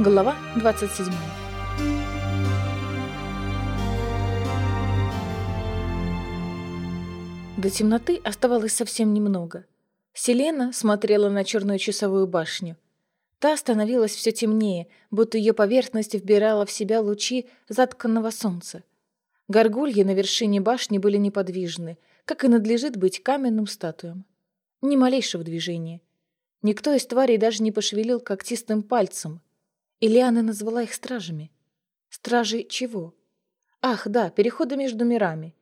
Глава 27 До темноты оставалось совсем немного. Селена смотрела на черную часовую башню. Та становилась все темнее, будто ее поверхность вбирала в себя лучи затканного солнца. Горгульи на вершине башни были неподвижны, как и надлежит быть каменным статуям. Ни малейшего движения. Никто из тварей даже не пошевелил когтистым пальцем, Ильяна назвала их стражами. Стражи чего? Ах, да, переходы между мирами.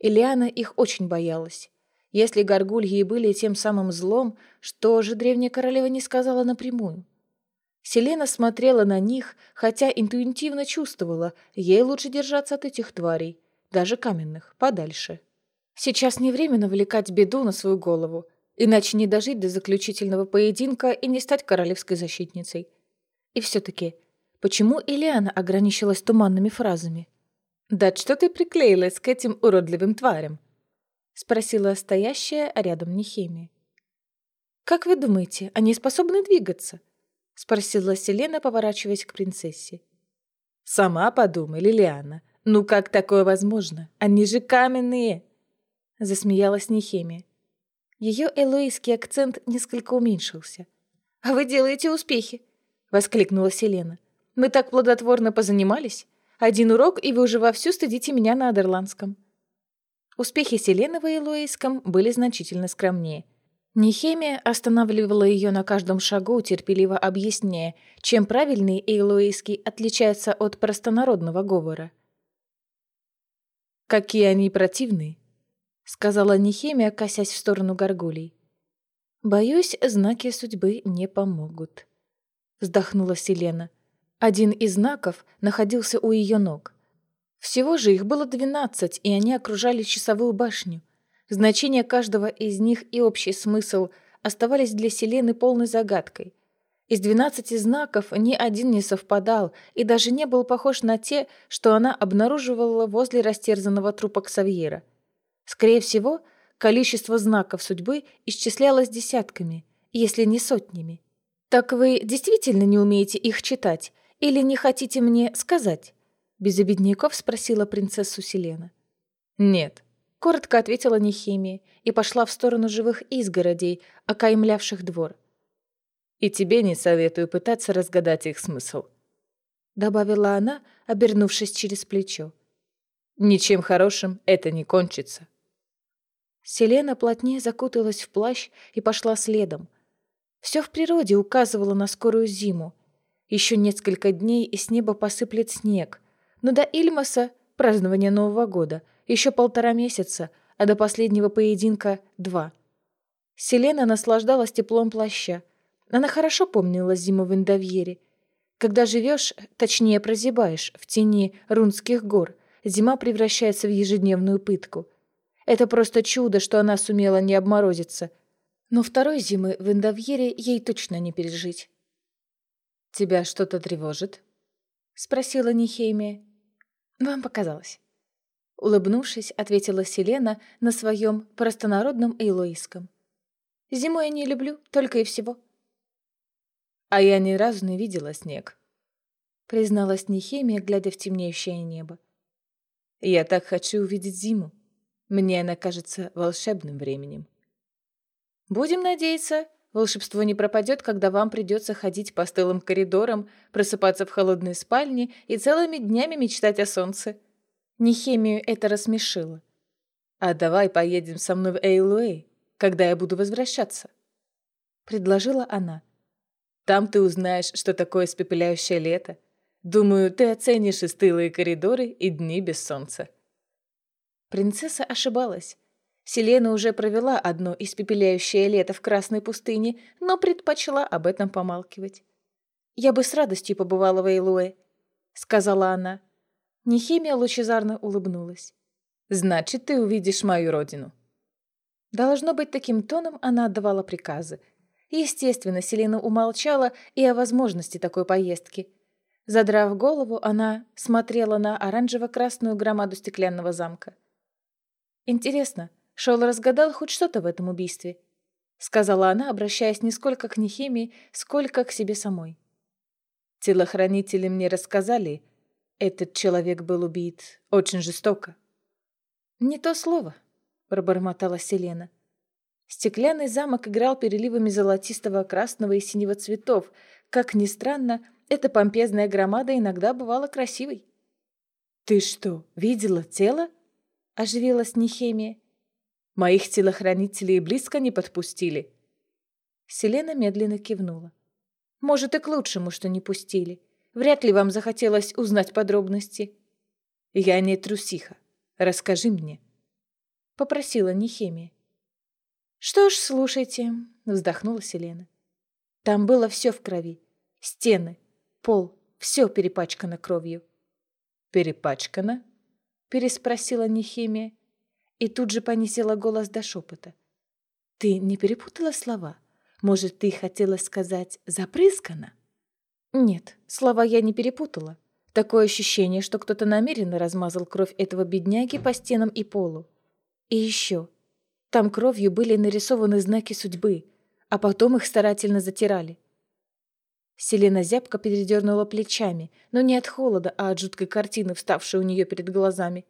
Ильяна их очень боялась. Если горгульи были тем самым злом, что же древняя королева не сказала напрямую? Селена смотрела на них, хотя интуитивно чувствовала, ей лучше держаться от этих тварей, даже каменных, подальше. Сейчас не время навлекать беду на свою голову, иначе не дожить до заключительного поединка и не стать королевской защитницей. И все-таки, почему Ильяна ограничилась туманными фразами? «Да что ты приклеилась к этим уродливым тварям?» — спросила стоящая рядом Нехемия. «Как вы думаете, они способны двигаться?» — спросила Селена, поворачиваясь к принцессе. «Сама подумай, Лилиана. Ну как такое возможно? Они же каменные!» — засмеялась Нехемия. Ее элоийский акцент несколько уменьшился. «А вы делаете успехи воскликнула Селена. «Мы так плодотворно позанимались. Один урок, и вы уже вовсю стыдите меня на Адерландском». Успехи Селены в Эйлоийском были значительно скромнее. Нехемия останавливала ее на каждом шагу, терпеливо объясняя, чем правильный эйлоийский отличается от простонародного говора. «Какие они противные!» — сказала Нехемия, косясь в сторону горгулей. «Боюсь, знаки судьбы не помогут» вздохнула Селена. Один из знаков находился у ее ног. Всего же их было двенадцать, и они окружали часовую башню. Значение каждого из них и общий смысл оставались для Селены полной загадкой. Из двенадцати знаков ни один не совпадал и даже не был похож на те, что она обнаруживала возле растерзанного трупа Ксавьера. Скорее всего, количество знаков судьбы исчислялось десятками, если не сотнями. «Так вы действительно не умеете их читать? Или не хотите мне сказать?» Без обедняков спросила принцессу Селена. «Нет», — коротко ответила Нехимия и пошла в сторону живых изгородей, окаймлявших двор. «И тебе не советую пытаться разгадать их смысл», — добавила она, обернувшись через плечо. «Ничем хорошим это не кончится». Селена плотнее закуталась в плащ и пошла следом, все в природе указывало на скорую зиму. Еще несколько дней, и с неба посыплет снег. Но до Ильмаса, празднования Нового года, еще полтора месяца, а до последнего поединка — два. Селена наслаждалась теплом плаща. Она хорошо помнила зиму в Индовьере. Когда живешь, точнее прозябаешь, в тени Рунских гор, зима превращается в ежедневную пытку. Это просто чудо, что она сумела не обморозиться — но второй зимы в Индовьере ей точно не пережить. «Тебя что-то тревожит?» — спросила Нихеймия. «Вам показалось». Улыбнувшись, ответила Селена на своем простонародном эйлоиском. «Зимой я не люблю, только и всего». «А я ни разу не видела снег», — призналась Нихемия, глядя в темнеющее небо. «Я так хочу увидеть зиму. Мне она кажется волшебным временем». Будем надеяться, волшебство не пропадет, когда вам придется ходить по стылым коридорам, просыпаться в холодной спальне и целыми днями мечтать о солнце. Нехемию это рассмешило. «А давай поедем со мной в Эйлуэй, когда я буду возвращаться», — предложила она. «Там ты узнаешь, что такое спепеляющее лето. Думаю, ты оценишь и стылые коридоры, и дни без солнца». Принцесса ошибалась. Селена уже провела одно испепеляющее лето в Красной пустыне, но предпочла об этом помалкивать. «Я бы с радостью побывала в Эйлуэ», — сказала она. Нехимия лучезарно улыбнулась. «Значит, ты увидишь мою родину». Должно быть, таким тоном она отдавала приказы. Естественно, Селена умолчала и о возможности такой поездки. Задрав голову, она смотрела на оранжево-красную громаду стеклянного замка. Интересно, Шел разгадал хоть что-то в этом убийстве, сказала она, обращаясь не сколько к Нехемии, сколько к себе самой. Телохранители мне рассказали, этот человек был убит очень жестоко. «Не то слово», — пробормотала Селена. Стеклянный замок играл переливами золотистого, красного и синего цветов. Как ни странно, эта помпезная громада иногда бывала красивой. «Ты что, видела тело?» — оживилась Нехемия. «Моих телохранителей близко не подпустили». Селена медленно кивнула. «Может, и к лучшему, что не пустили. Вряд ли вам захотелось узнать подробности». «Я не трусиха. Расскажи мне», — попросила Нехемия. «Что ж, слушайте», — вздохнула Селена. «Там было все в крови. Стены, пол, все перепачкано кровью. «Перепачкана?» — переспросила Нехимия и тут же понизила голос до шепота. «Ты не перепутала слова? Может, ты хотела сказать «запрыскана»?» «Нет, слова я не перепутала. Такое ощущение, что кто-то намеренно размазал кровь этого бедняги по стенам и полу. И еще. Там кровью были нарисованы знаки судьбы, а потом их старательно затирали. Селена зябко передернула плечами, но не от холода, а от жуткой картины, вставшей у нее перед глазами.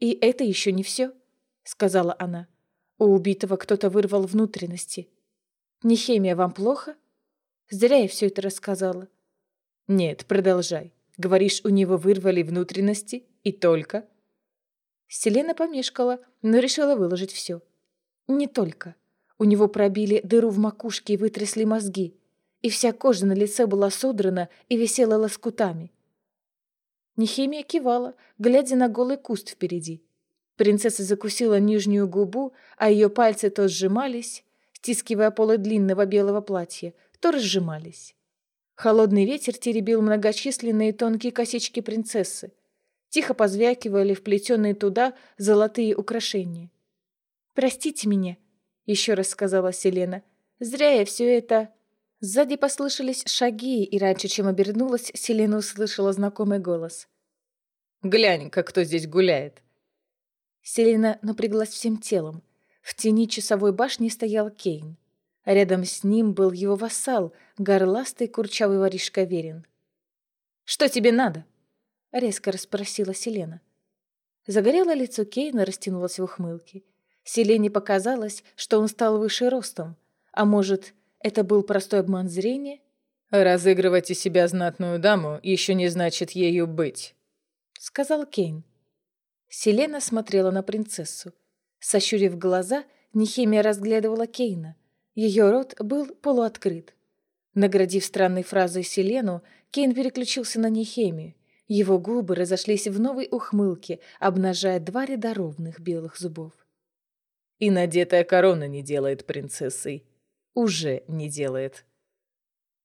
«И это еще не все», — сказала она. «У убитого кто-то вырвал внутренности. Не химия вам плохо? Зря я все это рассказала». «Нет, продолжай. Говоришь, у него вырвали внутренности? И только?» Селена помешкала, но решила выложить все. «Не только. У него пробили дыру в макушке и вытрясли мозги и вся кожа на лице была содрана и висела лоскутами. Нехимия кивала, глядя на голый куст впереди. Принцесса закусила нижнюю губу, а ее пальцы то сжимались, стискивая полы длинного белого платья, то разжимались. Холодный ветер теребил многочисленные тонкие косички принцессы. Тихо позвякивали вплетенные туда золотые украшения. «Простите меня», — еще раз сказала Селена. «Зря я все это...» Сзади послышались шаги, и раньше, чем обернулась, Селена услышала знакомый голос. «Глянь-ка, кто здесь гуляет!» Селена напряглась всем телом. В тени часовой башни стоял Кейн. Рядом с ним был его вассал, горластый курчавый воришка Верин. «Что тебе надо?» — резко расспросила Селена. Загорелое лицо Кейна растянулось в ухмылке. Селене показалось, что он стал выше ростом, а может, это был простой обман зрения? «Разыгрывать из себя знатную даму еще не значит ею быть», — сказал Кейн. Селена смотрела на принцессу. Сощурив глаза, Нехемия разглядывала Кейна. Ее рот был полуоткрыт. Наградив странной фразой Селену, Кейн переключился на Нехемию. Его губы разошлись в новой ухмылке, обнажая два ряда ровных белых зубов. «И надетая корона не делает принцессой уже не делает.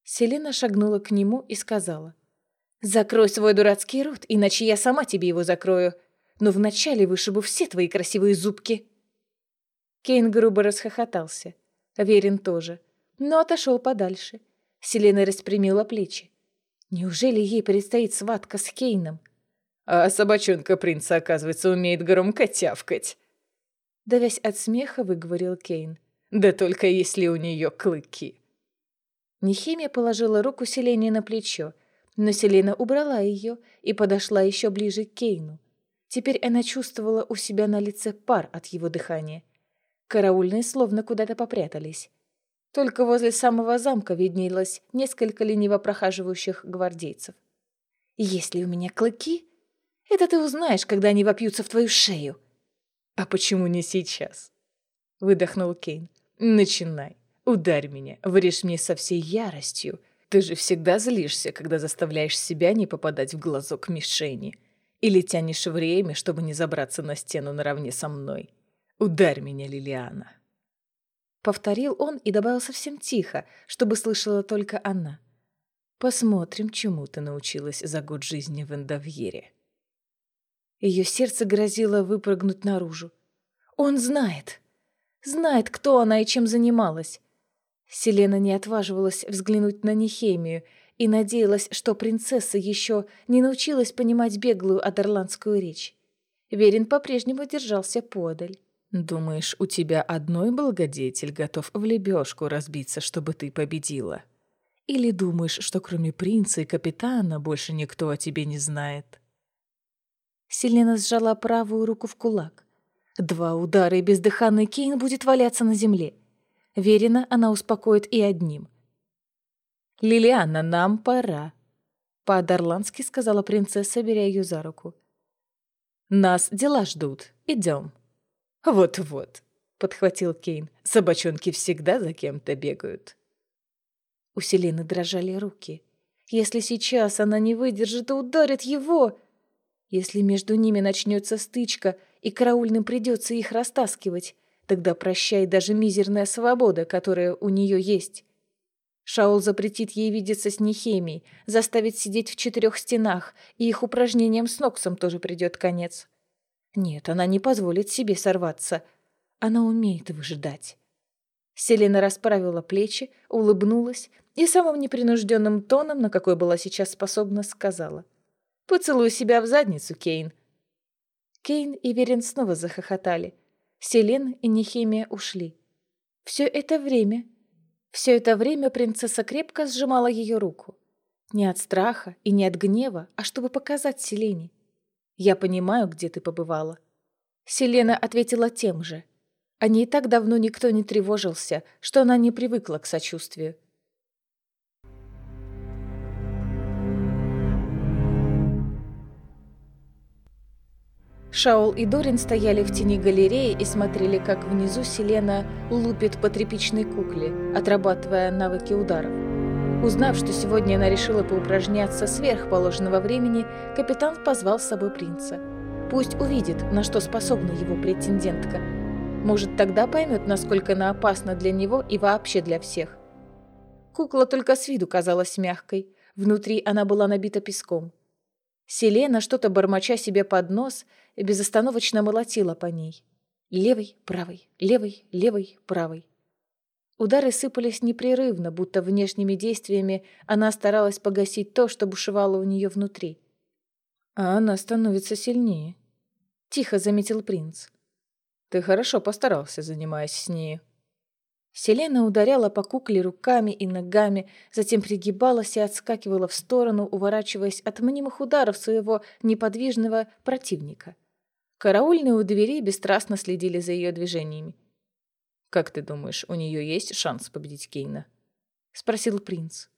Селена шагнула к нему и сказала. «Закрой свой дурацкий рот, иначе я сама тебе его закрою. Но вначале вышибу все твои красивые зубки». Кейн грубо расхохотался. Верин тоже. Но отошел подальше. Селена распрямила плечи. Неужели ей предстоит сватка с Кейном? А собачонка принца, оказывается, умеет громко тявкать. Давясь от смеха, выговорил Кейн. Да только если у нее клыки. Нехимия положила руку Селене на плечо, но Селена убрала ее и подошла еще ближе к Кейну. Теперь она чувствовала у себя на лице пар от его дыхания. Караульные словно куда-то попрятались. Только возле самого замка виднелось несколько лениво прохаживающих гвардейцев. «Есть у меня клыки? Это ты узнаешь, когда они вопьются в твою шею». «А почему не сейчас?» — выдохнул Кейн. Начинай. Ударь меня, врежь мне со всей яростью. Ты же всегда злишься, когда заставляешь себя не попадать в глазок мишени. Или тянешь время, чтобы не забраться на стену наравне со мной. Ударь меня, Лилиана. Повторил он и добавил совсем тихо, чтобы слышала только она. Посмотрим, чему ты научилась за год жизни в Эндовьере. Ее сердце грозило выпрыгнуть наружу. Он знает. Знает, кто она и чем занималась. Селена не отваживалась взглянуть на Нехемию и надеялась, что принцесса еще не научилась понимать беглую адерландскую речь. Верин по-прежнему держался подаль. «Думаешь, у тебя одной благодетель готов в лебешку разбиться, чтобы ты победила? Или думаешь, что кроме принца и капитана больше никто о тебе не знает?» Селена сжала правую руку в кулак. Два удара, и бездыханный Кейн будет валяться на земле. Верена она успокоит и одним. «Лилиана, нам пора», — по-адарландски сказала принцесса, беря ее за руку. «Нас дела ждут. Идем». «Вот-вот», — подхватил Кейн. «Собачонки всегда за кем-то бегают». У Селены дрожали руки. Если сейчас она не выдержит и ударит его... Если между ними начнется стычка, и караульным придется их растаскивать, тогда прощай даже мизерная свобода, которая у нее есть. Шаул запретит ей видеться с Нехемией, заставит сидеть в четырех стенах, и их упражнениям с Ноксом тоже придет конец. Нет, она не позволит себе сорваться. Она умеет выжидать. Селена расправила плечи, улыбнулась и самым непринужденным тоном, на какой была сейчас способна, сказала. Поцелуй себя в задницу, Кейн». Кейн и Верин снова захохотали. Селен и Нехемия ушли. Все это время... Все это время принцесса крепко сжимала ее руку. Не от страха и не от гнева, а чтобы показать Селене. «Я понимаю, где ты побывала». Селена ответила тем же. О ней так давно никто не тревожился, что она не привыкла к сочувствию. Шаул и Дорин стояли в тени галереи и смотрели, как внизу Селена лупит по тряпичной кукле, отрабатывая навыки ударов. Узнав, что сегодня она решила поупражняться сверх положенного времени, капитан позвал с собой принца. Пусть увидит, на что способна его претендентка. Может, тогда поймет, насколько она опасна для него и вообще для всех. Кукла только с виду казалась мягкой. Внутри она была набита песком. Селена, что-то бормоча себе под нос, безостановочно молотила по ней. Левой, правой, левой, левой, правой. Удары сыпались непрерывно, будто внешними действиями она старалась погасить то, что бушевало у нее внутри. А она становится сильнее. Тихо заметил принц. Ты хорошо постарался, занимаясь с ней. Селена ударяла по кукле руками и ногами, затем пригибалась и отскакивала в сторону, уворачиваясь от мнимых ударов своего неподвижного противника. Караульные у двери бесстрастно следили за ее движениями. «Как ты думаешь, у нее есть шанс победить Кейна?» — спросил принц.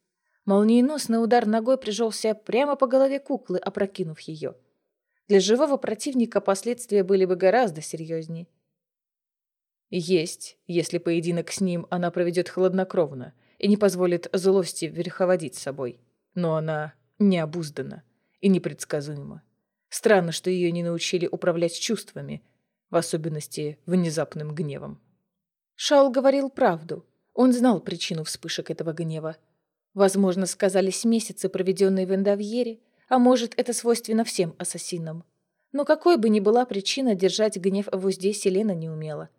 Молниеносный удар ногой прижался прямо по голове куклы, опрокинув ее. Для живого противника последствия были бы гораздо серьезнее. Есть, если поединок с ним она проведет хладнокровно и не позволит злости верховодить собой. Но она необуздана и непредсказуема. Странно, что ее не научили управлять чувствами, в особенности внезапным гневом. Шаул говорил правду. Он знал причину вспышек этого гнева. Возможно, сказались месяцы, проведенные в Эндовьере, а может, это свойственно всем ассасинам. Но какой бы ни была причина, держать гнев в узде Селена не умела.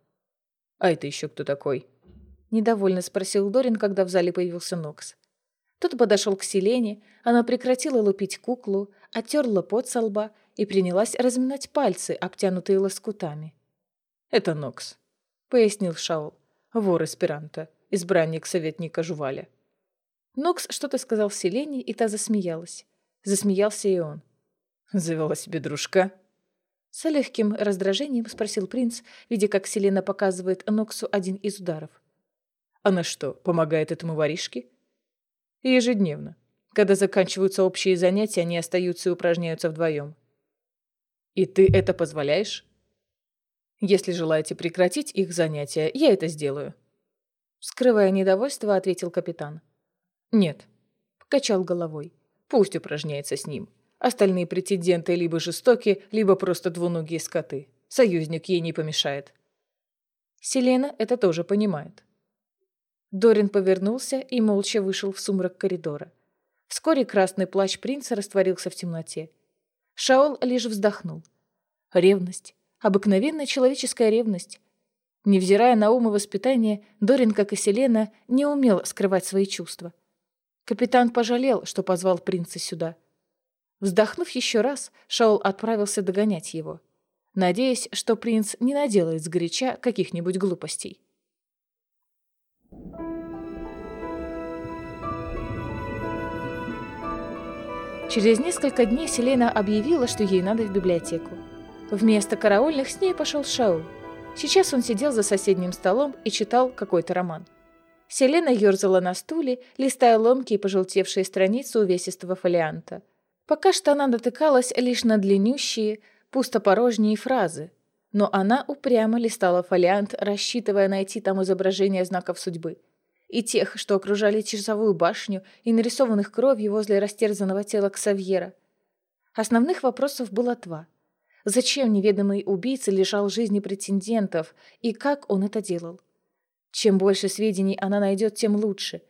«А это еще кто такой?» Недовольно спросил Дорин, когда в зале появился Нокс. Тот подошел к Селене, она прекратила лупить куклу, оттерла пот со лба и принялась разминать пальцы, обтянутые лоскутами. «Это Нокс», — пояснил Шаул. «Вор эсперанто, избранник советника Жуваля». Нокс что-то сказал Селене, и та засмеялась. Засмеялся и он. «Завела себе дружка», с легким раздражением спросил принц, видя, как Селена показывает Ноксу один из ударов. «Она что, помогает этому воришке?» «Ежедневно. Когда заканчиваются общие занятия, они остаются и упражняются вдвоем». «И ты это позволяешь?» «Если желаете прекратить их занятия, я это сделаю». Скрывая недовольство, ответил капитан. «Нет», — покачал головой. «Пусть упражняется с ним. Остальные претенденты либо жестоки, либо просто двуногие скоты. Союзник ей не помешает. Селена это тоже понимает. Дорин повернулся и молча вышел в сумрак коридора. Вскоре красный плащ принца растворился в темноте. Шаол лишь вздохнул. Ревность. Обыкновенная человеческая ревность. Невзирая на ум и воспитание, Дорин, как и Селена, не умел скрывать свои чувства. Капитан пожалел, что позвал принца сюда. Вздохнув еще раз, Шаул отправился догонять его, надеясь, что принц не наделает сгоряча каких-нибудь глупостей. Через несколько дней Селена объявила, что ей надо в библиотеку. Вместо караульных с ней пошел Шаул. Сейчас он сидел за соседним столом и читал какой-то роман. Селена ерзала на стуле, листая ломкие пожелтевшие страницы увесистого фолианта. Пока что она дотыкалась лишь на длиннющие, пустопорожние фразы, но она упрямо листала фолиант, рассчитывая найти там изображения знаков судьбы. И тех, что окружали часовую башню, и нарисованных кровью возле растерзанного тела Ксавьера. Основных вопросов было два. Зачем неведомый убийца лишал жизни претендентов, и как он это делал? Чем больше сведений она найдет, тем лучше.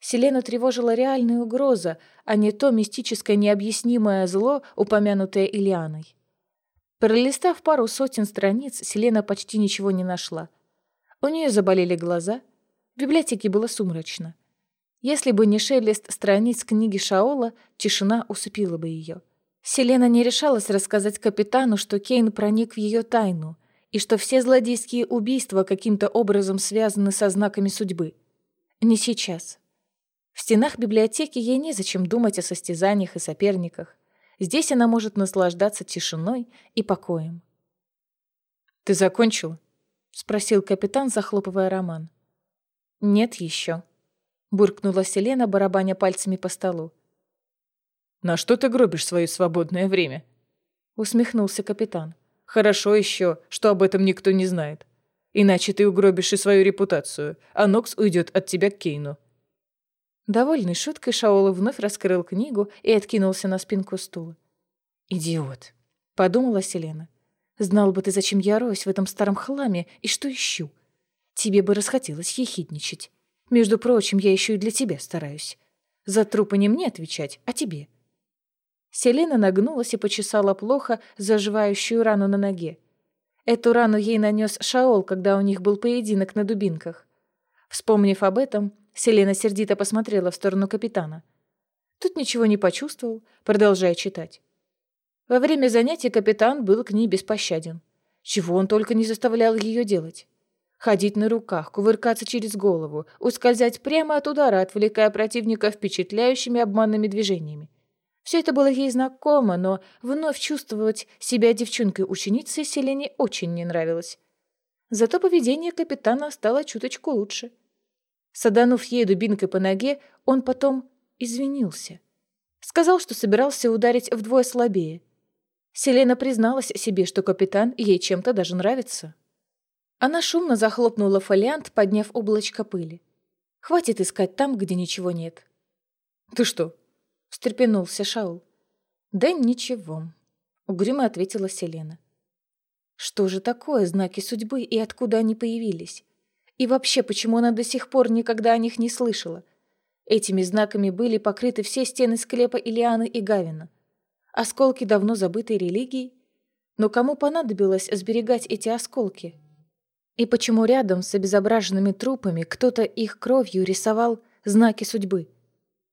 Селену тревожила реальная угроза, а не то мистическое необъяснимое зло, упомянутое Ильяной. Пролистав пару сотен страниц, Селена почти ничего не нашла. У нее заболели глаза. В библиотеке было сумрачно. Если бы не шелест страниц книги Шаола, тишина усыпила бы ее. Селена не решалась рассказать капитану, что Кейн проник в ее тайну — и что все злодейские убийства каким-то образом связаны со знаками судьбы. Не сейчас. В стенах библиотеки ей незачем думать о состязаниях и соперниках. Здесь она может наслаждаться тишиной и покоем. «Ты закончил? спросил капитан, захлопывая роман. «Нет еще», — буркнула Селена, барабаня пальцами по столу. «На что ты гробишь свое свободное время?» — усмехнулся капитан. Хорошо еще, что об этом никто не знает. Иначе ты угробишь и свою репутацию, а Нокс уйдет от тебя к Кейну». Довольный шуткой, Шаола вновь раскрыл книгу и откинулся на спинку стула. «Идиот», — подумала Селена. «Знал бы ты, зачем я роюсь в этом старом хламе и что ищу. Тебе бы расхотелось хихидничать. Между прочим, я еще и для тебя стараюсь. За трупы не мне отвечать, а тебе. Селена нагнулась и почесала плохо заживающую рану на ноге. Эту рану ей нанес Шаол, когда у них был поединок на дубинках. Вспомнив об этом, Селена сердито посмотрела в сторону капитана. Тут ничего не почувствовал, продолжая читать. Во время занятий капитан был к ней беспощаден. Чего он только не заставлял ее делать. Ходить на руках, кувыркаться через голову, ускользать прямо от удара, отвлекая противника впечатляющими обманными движениями. Все это было ей знакомо, но вновь чувствовать себя девчонкой-ученицей Селене очень не нравилось. Зато поведение капитана стало чуточку лучше. Саданув ей дубинкой по ноге, он потом извинился. Сказал, что собирался ударить вдвое слабее. Селена призналась себе, что капитан ей чем-то даже нравится. Она шумно захлопнула фолиант, подняв облачко пыли. Хватит искать там, где ничего нет. «Ты что, — встрепенулся Шаул. «Да ничего», — угрюмо ответила Селена. «Что же такое знаки судьбы и откуда они появились? И вообще, почему она до сих пор никогда о них не слышала? Этими знаками были покрыты все стены склепа Илианы и Гавина. Осколки давно забытой религии. Но кому понадобилось сберегать эти осколки? И почему рядом с обезображенными трупами кто-то их кровью рисовал знаки судьбы?»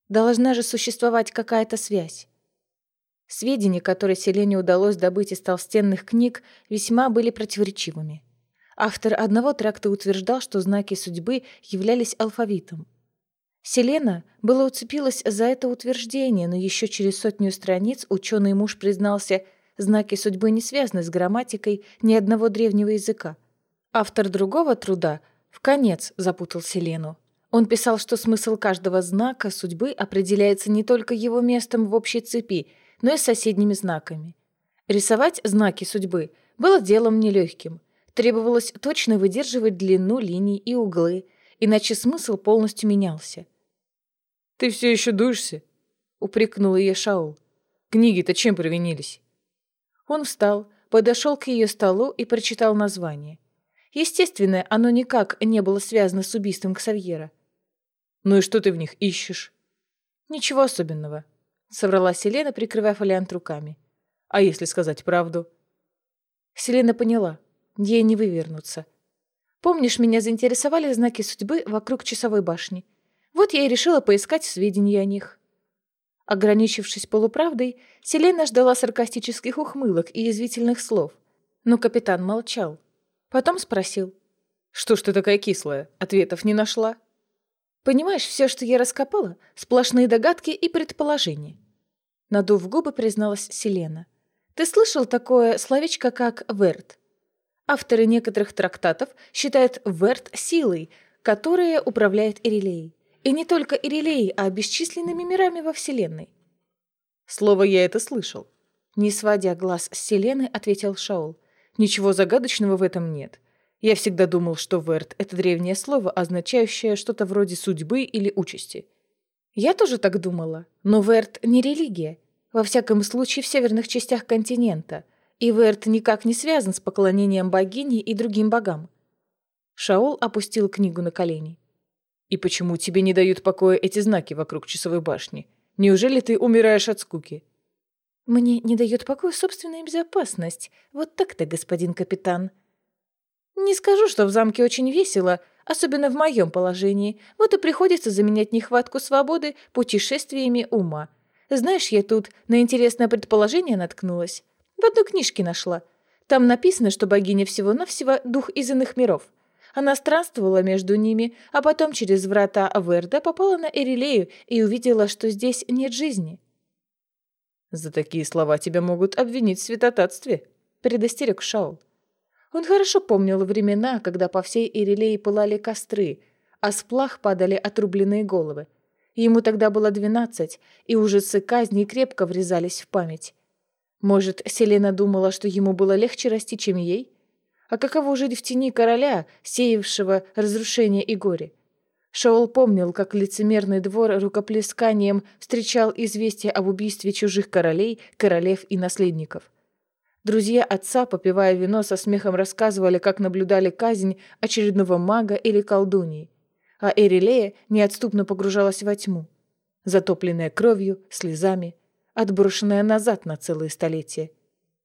Должна же существовать какая-то связь. Сведения, которые Селене удалось добыть из толстенных книг, весьма были противоречивыми. Автор одного тракта утверждал, что знаки судьбы являлись алфавитом. Селена было уцепилась за это утверждение, но еще через сотню страниц ученый муж признался, знаки судьбы не связаны с грамматикой ни одного древнего языка. Автор другого труда в конец запутал Селену. Он писал, что смысл каждого знака судьбы определяется не только его местом в общей цепи, но и соседними знаками. Рисовать знаки судьбы было делом нелегким. Требовалось точно выдерживать длину линий и углы, иначе смысл полностью менялся. «Ты все еще дуешься?» — упрекнул ее Шаул. «Книги-то чем провинились?» Он встал, подошел к ее столу и прочитал название. Естественно, оно никак не было связано с убийством Ксавьера. «Ну и что ты в них ищешь?» «Ничего особенного», — соврала Селена, прикрывая фолиант руками. «А если сказать правду?» Селена поняла. Ей не вывернуться. «Помнишь, меня заинтересовали знаки судьбы вокруг часовой башни? Вот я и решила поискать сведения о них». Ограничившись полуправдой, Селена ждала саркастических ухмылок и язвительных слов. Но капитан молчал. Потом спросил. «Что ж ты такая кислая? Ответов не нашла?» Понимаешь, все, что я раскопала, сплошные догадки и предположения. Надув губы, призналась Селена. Ты слышал такое словечко, как «верт»? Авторы некоторых трактатов считают верт силой, которая управляет Ирилеей. И не только Ирилеей, а бесчисленными мирами во Вселенной. Слово я это слышал. Не сводя глаз с Селены, ответил Шаул. Ничего загадочного в этом нет. Я всегда думал, что верт — это древнее слово, означающее что-то вроде судьбы или участи. Я тоже так думала, но верт не религия. Во всяком случае, в северных частях континента — и Верт никак не связан с поклонением богини и другим богам. Шаол опустил книгу на колени. «И почему тебе не дают покоя эти знаки вокруг часовой башни? Неужели ты умираешь от скуки?» «Мне не дает покоя собственная безопасность. Вот так-то, господин капитан». «Не скажу, что в замке очень весело, особенно в моем положении. Вот и приходится заменять нехватку свободы путешествиями ума. Знаешь, я тут на интересное предположение наткнулась. В одной книжке нашла. Там написано, что богиня всего-навсего дух из иных миров. Она странствовала между ними, а потом через врата Аверда попала на Эрилею и увидела, что здесь нет жизни. «За такие слова тебя могут обвинить в святотатстве», — предостерег Шаул. Он хорошо помнил времена, когда по всей Ирилее пылали костры, а с плах падали отрубленные головы. Ему тогда было двенадцать, и ужасы казни крепко врезались в память. Может, Селена думала, что ему было легче расти, чем ей? А каково жить в тени короля, сеявшего разрушение и горе? Шаол помнил, как лицемерный двор рукоплесканием встречал известие об убийстве чужих королей, королев и наследников. Друзья отца, попивая вино, со смехом рассказывали, как наблюдали казнь очередного мага или колдуньи. А Эрилея неотступно погружалась во тьму, затопленная кровью, слезами, отброшенная назад на целые столетия.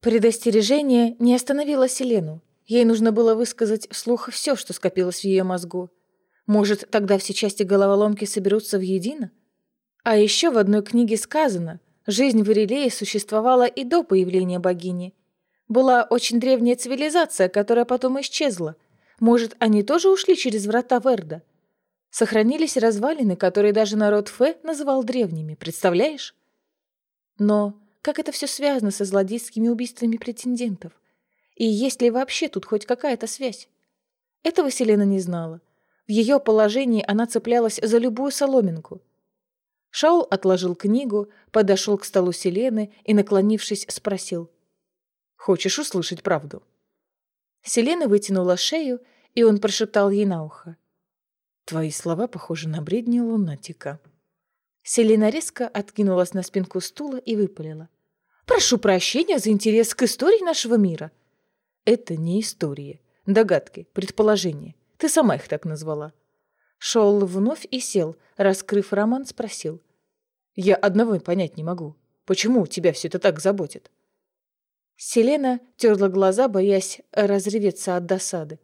Предостережение не остановило Селену. Ей нужно было высказать вслух все, что скопилось в ее мозгу. Может, тогда все части головоломки соберутся в едино? А еще в одной книге сказано, жизнь в Ирилее существовала и до появления богини. Была очень древняя цивилизация, которая потом исчезла. Может, они тоже ушли через врата Верда? Сохранились развалины, которые даже народ Фе называл древними, представляешь? Но как это все связано со злодейскими убийствами претендентов? И есть ли вообще тут хоть какая-то связь? Этого Селена не знала. В ее положении она цеплялась за любую соломинку. Шаул отложил книгу, подошел к столу Селены и, наклонившись, спросил. «Хочешь услышать правду?» Селена вытянула шею, и он прошептал ей на ухо. «Твои слова похожи на бредни лунатика». Селена резко откинулась на спинку стула и выпалила. «Прошу прощения за интерес к истории нашего мира». «Это не история. Догадки, предположения. Ты сама их так назвала». Шоул вновь и сел, раскрыв роман, спросил. «Я одного понять не могу. Почему тебя все это так заботит?» Селена терла глаза, боясь разреветься от досады.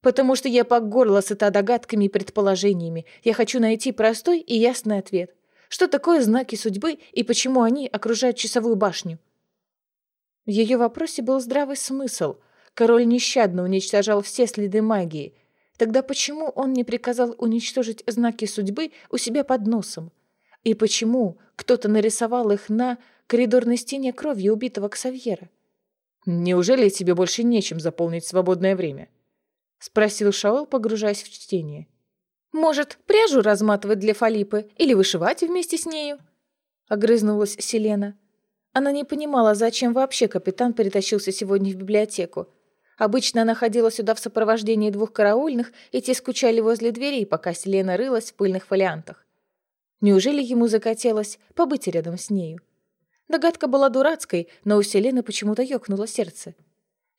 «Потому что я по горло сыта догадками и предположениями. Я хочу найти простой и ясный ответ. Что такое знаки судьбы и почему они окружают часовую башню? В ее вопросе был здравый смысл. Король нещадно уничтожал все следы магии. Тогда почему он не приказал уничтожить знаки судьбы у себя под носом? И почему кто-то нарисовал их на коридорной стене кровью убитого Ксавьера? «Неужели тебе больше нечем заполнить свободное время?» — спросил Шаол, погружаясь в чтение. Может, пряжу разматывать для Фалипы или вышивать вместе с нею?» Огрызнулась Селена. Она не понимала, зачем вообще капитан перетащился сегодня в библиотеку. Обычно она ходила сюда в сопровождении двух караульных, и те скучали возле дверей, пока Селена рылась в пыльных фолиантах. Неужели ему захотелось побыть рядом с нею? Догадка была дурацкой, но у Селены почему-то ёкнуло сердце.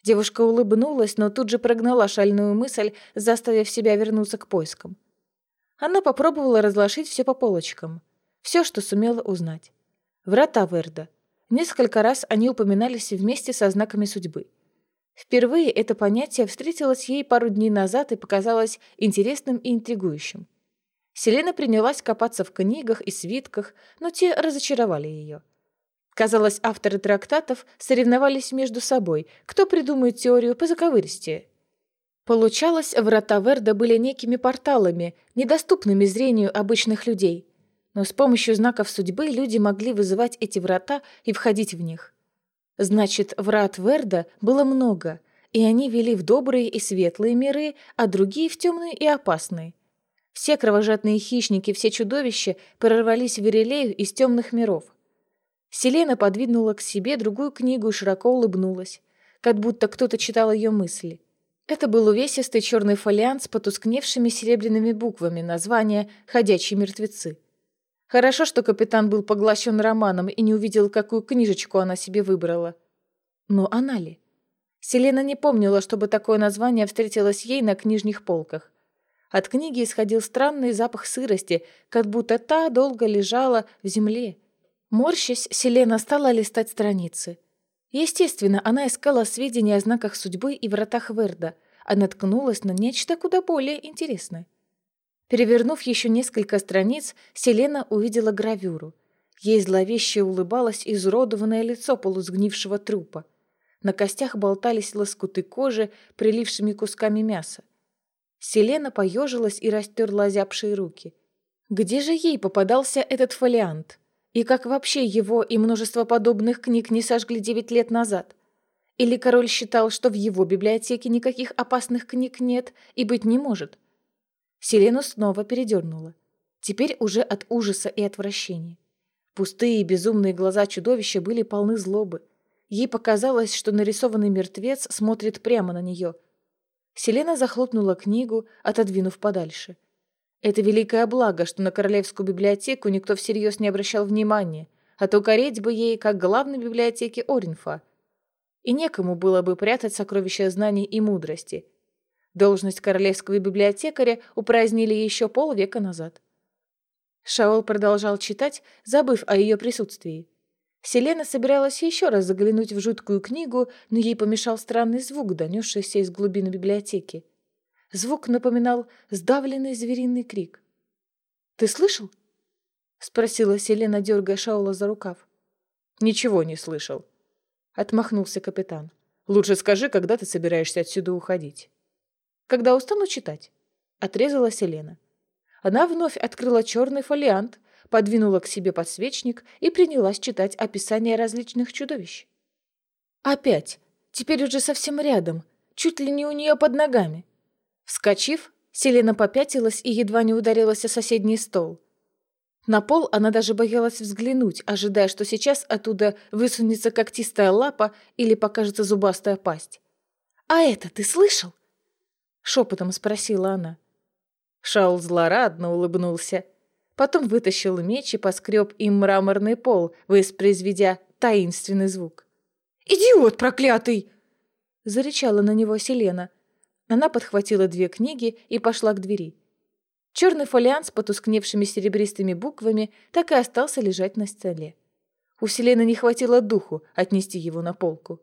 Девушка улыбнулась, но тут же прогнала шальную мысль, заставив себя вернуться к поискам. Она попробовала разложить все по полочкам. Все, что сумела узнать. Врата Верда. Несколько раз они упоминались вместе со знаками судьбы. Впервые это понятие встретилось ей пару дней назад и показалось интересным и интригующим. Селена принялась копаться в книгах и свитках, но те разочаровали ее. Казалось, авторы трактатов соревновались между собой, кто придумает теорию по заковыристее. Получалось, врата Верда были некими порталами, недоступными зрению обычных людей. Но с помощью знаков судьбы люди могли вызывать эти врата и входить в них. Значит, врат Верда было много, и они вели в добрые и светлые миры, а другие в темные и опасные. Все кровожадные хищники, все чудовища прорвались в Верелею из темных миров. Селена подвинула к себе другую книгу и широко улыбнулась, как будто кто-то читал ее мысли. Это был увесистый черный фолиант с потускневшими серебряными буквами названия «Ходячие мертвецы». Хорошо, что капитан был поглощен романом и не увидел, какую книжечку она себе выбрала. Но она ли? Селена не помнила, чтобы такое название встретилось ей на книжных полках. От книги исходил странный запах сырости, как будто та долго лежала в земле. Морщась, Селена стала листать страницы. Естественно, она искала сведения о знаках судьбы и вратах Верда, а наткнулась на нечто куда более интересное. Перевернув еще несколько страниц, Селена увидела гравюру. Ей зловеще улыбалось изуродованное лицо полусгнившего трупа. На костях болтались лоскуты кожи, прилившими кусками мяса. Селена поежилась и растерла озябшие руки. Где же ей попадался этот фолиант? И как вообще его и множество подобных книг не сожгли девять лет назад? Или король считал, что в его библиотеке никаких опасных книг нет и быть не может? Селену снова передернула. Теперь уже от ужаса и отвращения. Пустые и безумные глаза чудовища были полны злобы. Ей показалось, что нарисованный мертвец смотрит прямо на нее. Селена захлопнула книгу, отодвинув подальше. Это великое благо, что на Королевскую библиотеку никто всерьез не обращал внимания, а то гореть бы ей, как главной библиотеке Оринфа. И некому было бы прятать сокровища знаний и мудрости – Должность королевского библиотекаря упразднили еще полвека назад. Шаол продолжал читать, забыв о ее присутствии. Селена собиралась еще раз заглянуть в жуткую книгу, но ей помешал странный звук, донесшийся из глубины библиотеки. Звук напоминал сдавленный звериный крик. «Ты слышал?» — спросила Селена, дергая Шаула за рукав. «Ничего не слышал», — отмахнулся капитан. «Лучше скажи, когда ты собираешься отсюда уходить» когда устану читать», — отрезала Селена. Она вновь открыла черный фолиант, подвинула к себе подсвечник и принялась читать описание различных чудовищ. Опять, теперь уже совсем рядом, чуть ли не у нее под ногами. Вскочив, Селена попятилась и едва не ударилась о соседний стол. На пол она даже боялась взглянуть, ожидая, что сейчас оттуда высунется когтистая лапа или покажется зубастая пасть. «А это ты слышал?» Шепотом спросила она. Шаул злорадно улыбнулся. Потом вытащил меч и поскреб им мраморный пол, воспроизведя таинственный звук. «Идиот проклятый!» Зарычала на него Селена. Она подхватила две книги и пошла к двери. Черный фолиант с потускневшими серебристыми буквами так и остался лежать на столе. У Селены не хватило духу отнести его на полку.